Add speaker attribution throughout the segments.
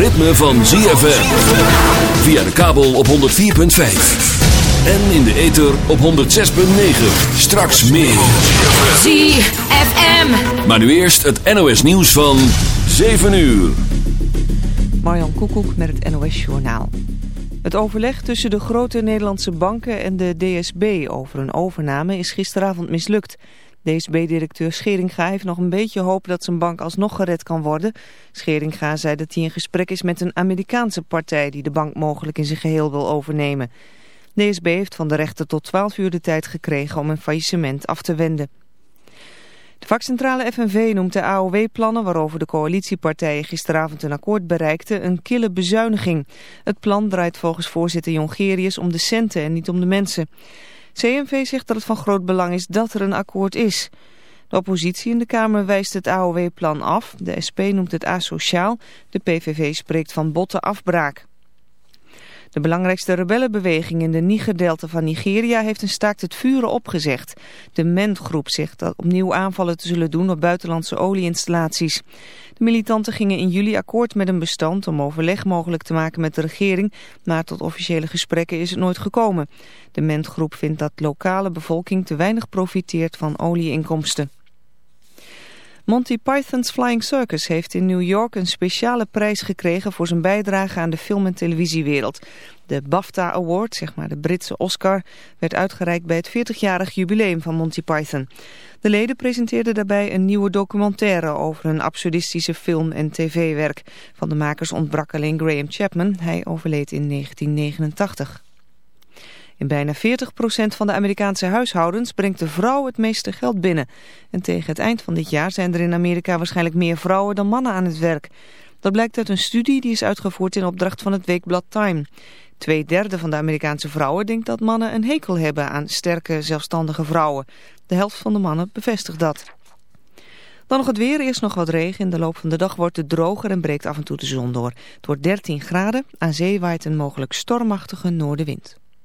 Speaker 1: Het ritme van ZFM. Via de kabel op 104.5. En in de ether op 106.9. Straks meer.
Speaker 2: ZFM.
Speaker 1: Maar nu eerst het NOS nieuws van 7 uur.
Speaker 3: Marjan Koekoek met het NOS Journaal. Het overleg tussen de grote Nederlandse banken en de DSB over een overname is gisteravond mislukt. DSB-directeur Scheringa heeft nog een beetje hoop dat zijn bank alsnog gered kan worden. Scheringa zei dat hij in gesprek is met een Amerikaanse partij die de bank mogelijk in zijn geheel wil overnemen. DSB heeft van de rechter tot 12 uur de tijd gekregen om een faillissement af te wenden. De vakcentrale FNV noemt de AOW-plannen waarover de coalitiepartijen gisteravond een akkoord bereikten een kille bezuiniging. Het plan draait volgens voorzitter Jongerius om de centen en niet om de mensen. CNV zegt dat het van groot belang is dat er een akkoord is. De oppositie in de Kamer wijst het AOW-plan af. De SP noemt het asociaal. De PVV spreekt van botte afbraak. De belangrijkste rebellenbeweging in de Niger-delta van Nigeria heeft een staakt het vuren opgezegd. De MENT-groep zegt dat opnieuw aanvallen te zullen doen op buitenlandse olieinstallaties. De militanten gingen in juli akkoord met een bestand om overleg mogelijk te maken met de regering, maar tot officiële gesprekken is het nooit gekomen. De MENT-groep vindt dat lokale bevolking te weinig profiteert van olieinkomsten. Monty Python's Flying Circus heeft in New York een speciale prijs gekregen voor zijn bijdrage aan de film- en televisiewereld. De BAFTA Award, zeg maar de Britse Oscar, werd uitgereikt bij het 40-jarig jubileum van Monty Python. De leden presenteerden daarbij een nieuwe documentaire over een absurdistische film- en tv-werk. Van de makers ontbrak alleen Graham Chapman, hij overleed in 1989. In bijna 40% van de Amerikaanse huishoudens brengt de vrouw het meeste geld binnen. En tegen het eind van dit jaar zijn er in Amerika waarschijnlijk meer vrouwen dan mannen aan het werk. Dat blijkt uit een studie die is uitgevoerd in opdracht van het weekblad Time. Tweederde van de Amerikaanse vrouwen denkt dat mannen een hekel hebben aan sterke, zelfstandige vrouwen. De helft van de mannen bevestigt dat. Dan nog het weer, eerst nog wat regen. In de loop van de dag wordt het droger en breekt af en toe de zon door. Het wordt 13 graden, aan zee waait een mogelijk stormachtige noordenwind.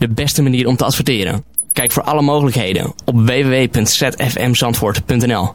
Speaker 4: de beste manier om te adverteren. Kijk voor alle mogelijkheden op www.zfmzandvoort.nl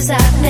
Speaker 5: is
Speaker 6: happening.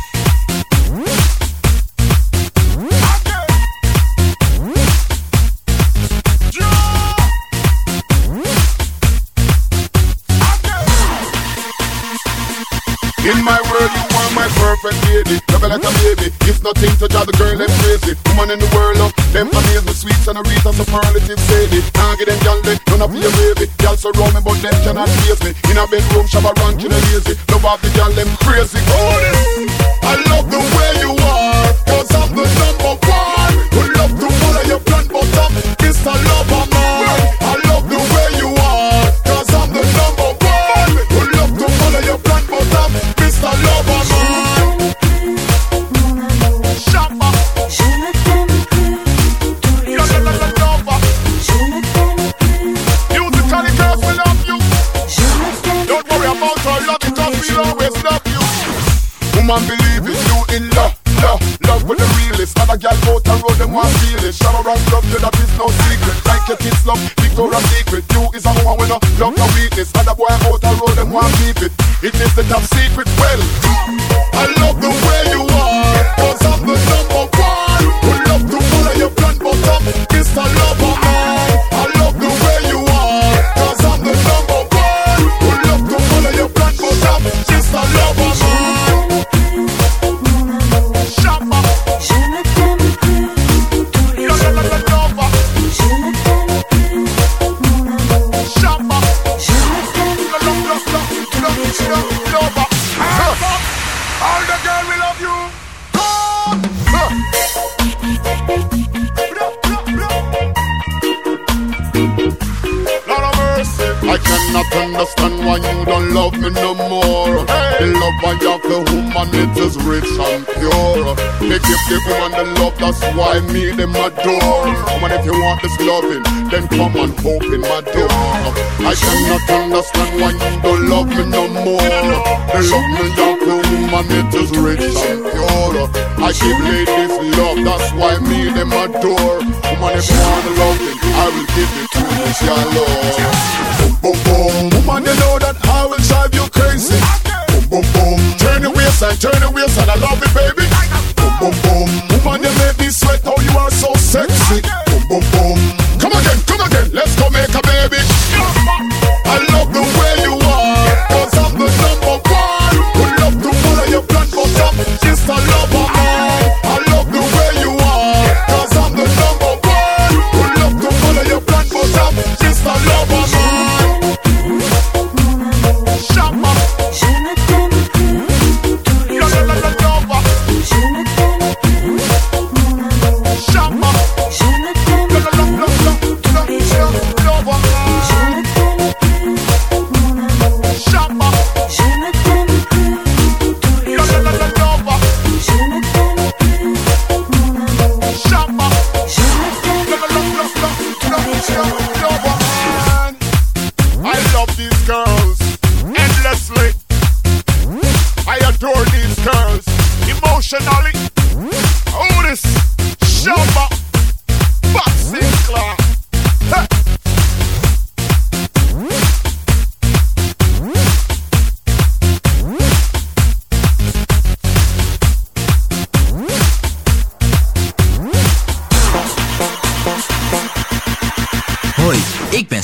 Speaker 7: In my world, you are my perfect lady. Love like a baby. It's nothing to drive the girl them crazy. Woman in the world, up. Them amaze me sweets and a wreath and superlative sadie. Can't get them gyal they none of your baby. Gyal surround me, but them cannot face me. In a bedroom, shabba rank in a lazy. Love off the gyal them crazy. Oh. I love the Woman, believe it, you in love, love, love with the realest. Other gal out the road, them want feel it. Shower around love, you that is no secret. Like your kids love, Victoria's Secret. You is a woman with no love, no weakness. Other boy out the road, them want keep it. It is the top secret. Well, Want the loving, I will give it to you, your love.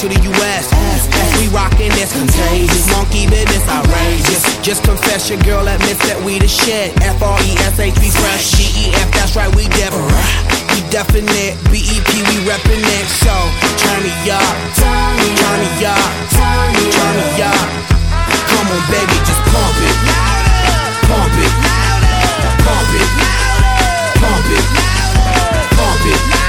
Speaker 8: To the US. We rockin' that's contagious. Monkey business outrageous. Just confess your girl admits that we the shit. F R E S H we fresh. G E F that's right we def. We definite. B E P we reppin' it. So turn me up. Turn me up. Turn me up. Come on baby just pump it. Pump it. Pump it. Pump it. Pump it. Pump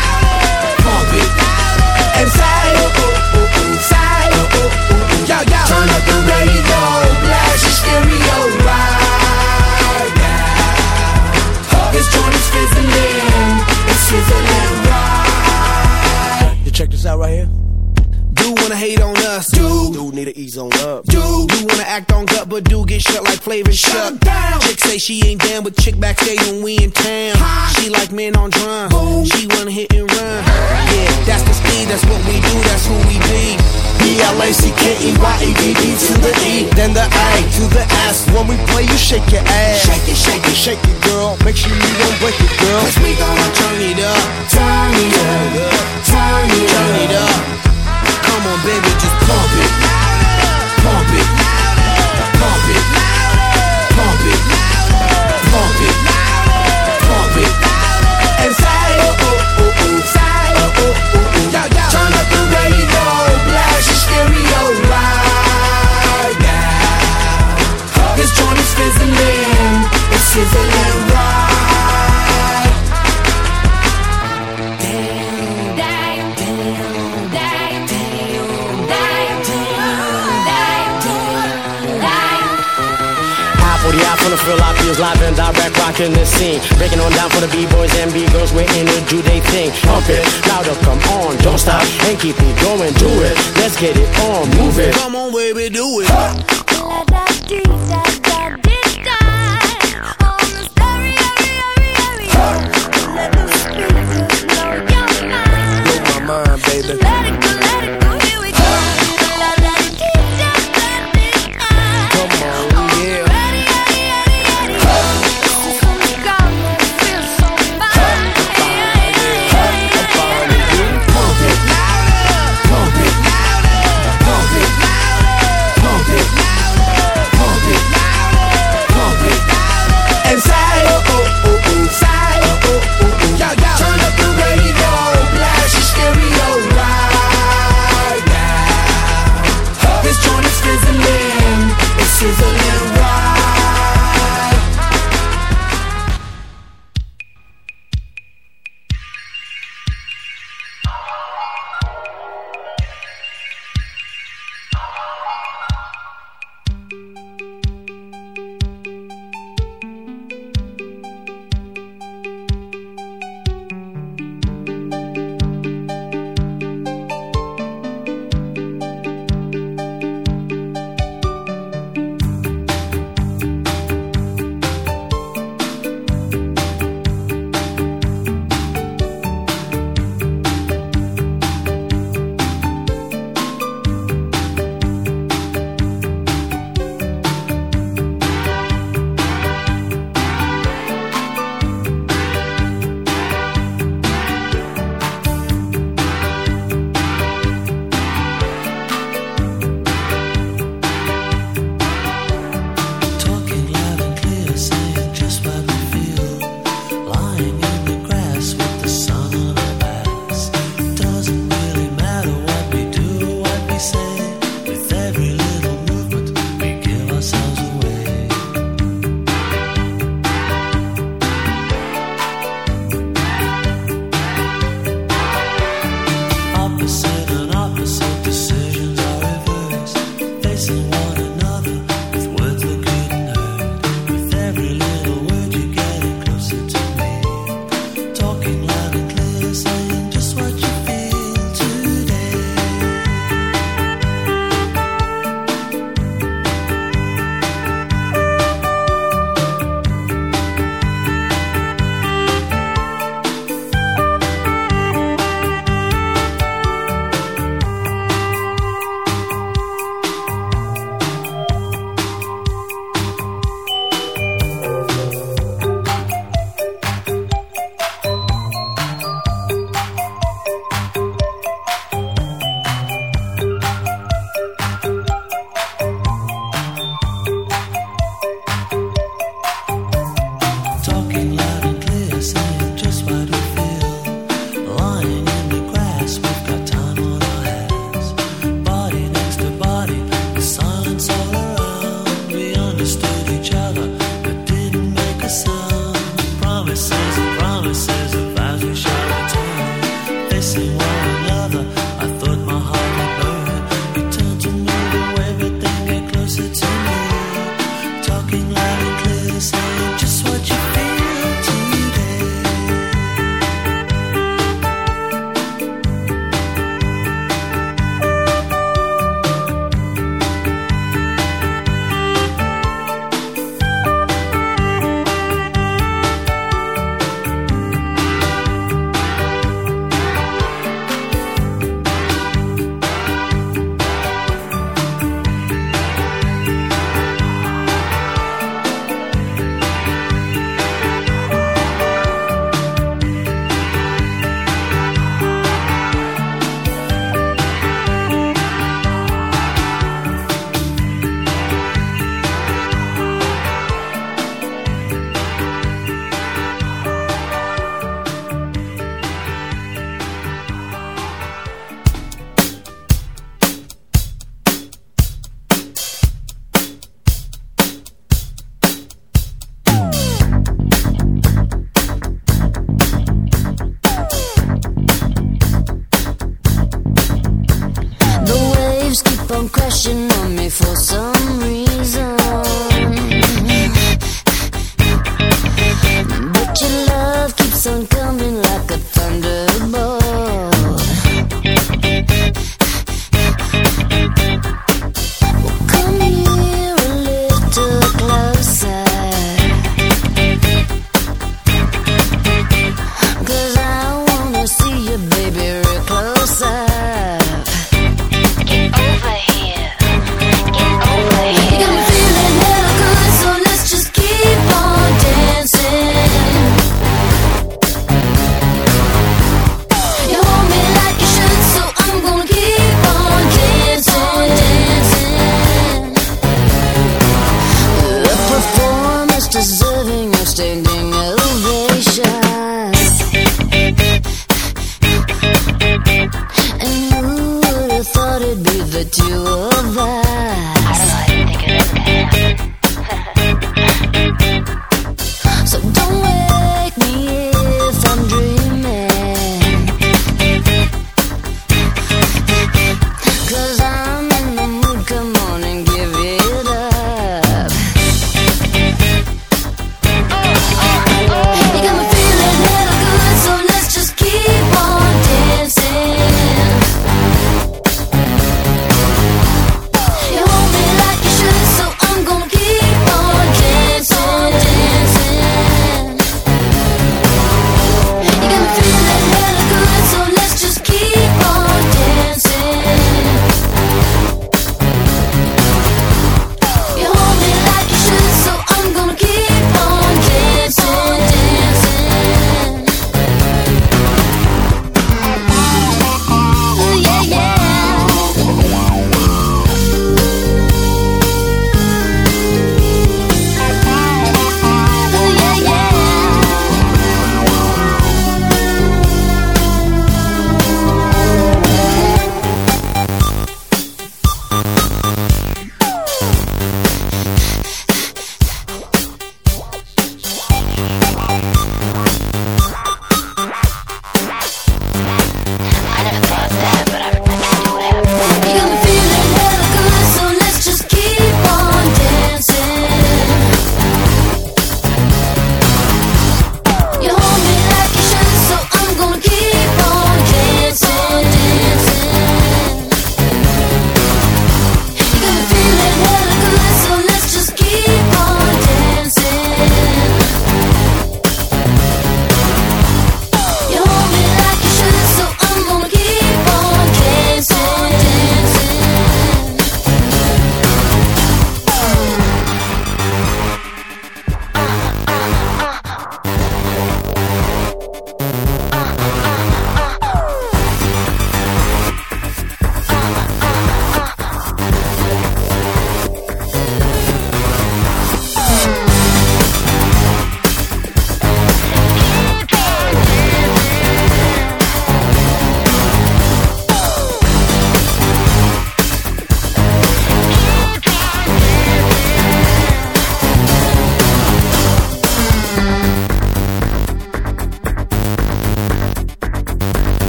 Speaker 8: You check this out right here. Do wanna hate on need to ease on up, do. Do wanna act on gut, but do get shut like flavor shut. down. Chick say she ain't down, but chick backstage when we in town. She like men on drum. She wanna hit and run. Yeah, that's the speed, that's what we do, that's who we be. B-L-A-C-K-E-Y-E-D-D to the E, then the A to the S. When we play, you shake your ass. Shake it, shake it, shake it, girl. Make sure you don't break it, girl. Cause we gonna turn it up. Turn it up. Turn it up. Turn it up. Come on, baby, just pump it. Pump it. Pump it. Pump it.
Speaker 9: From the Philippines, live and direct, rocking the scene. Breaking on down for the B-boys and B-girls, we're in to do they thing. Pump it, louder, come on, don't stop, and keep it going, do it. Let's get it on, move it.
Speaker 8: Come on, baby, do it.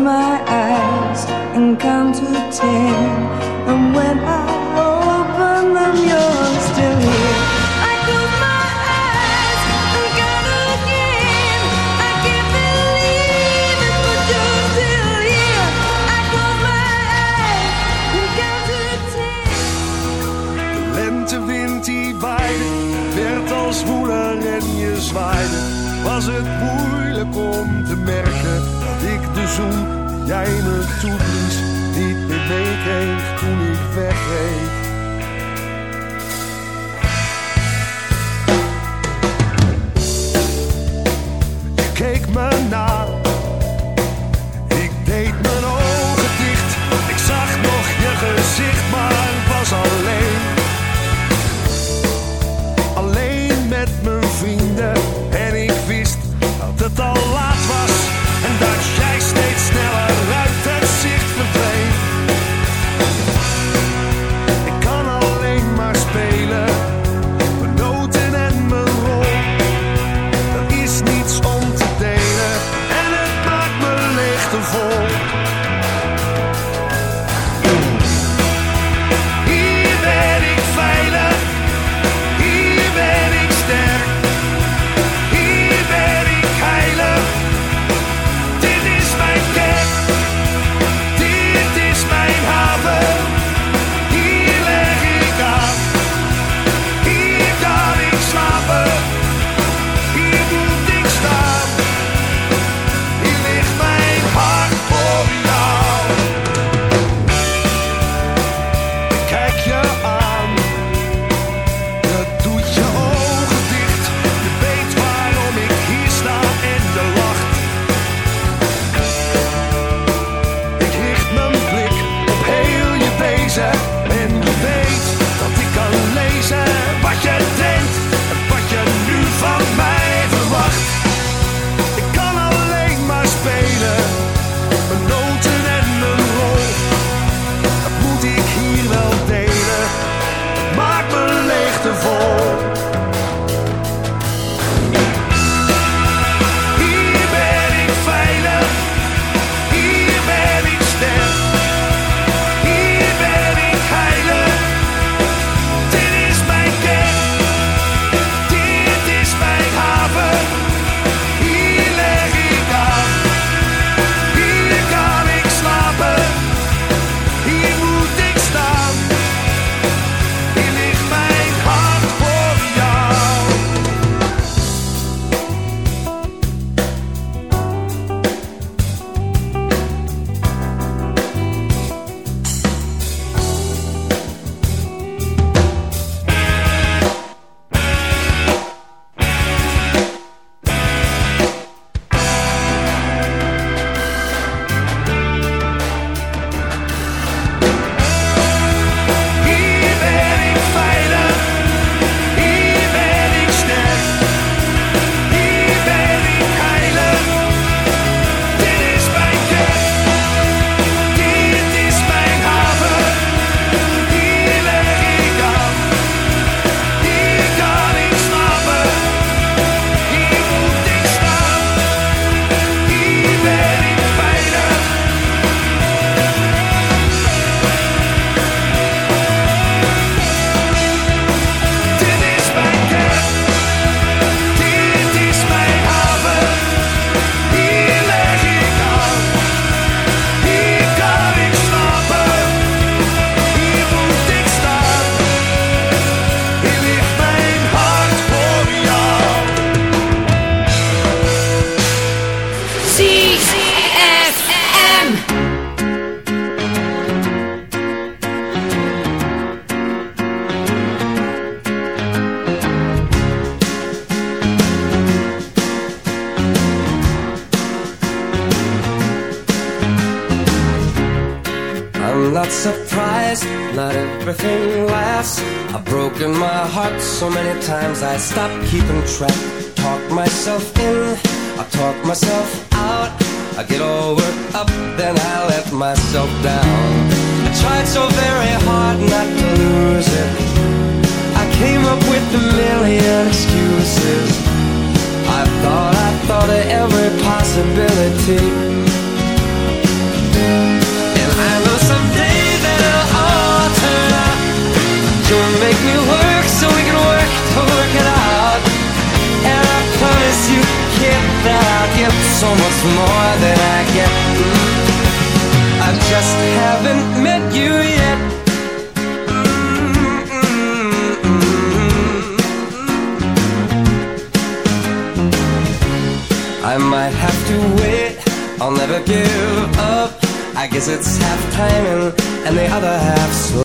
Speaker 10: my
Speaker 11: eyes and count to ten.
Speaker 5: zoen jij me toen niet meer meekreeg toen ik wegreed.
Speaker 12: I stopped keeping track.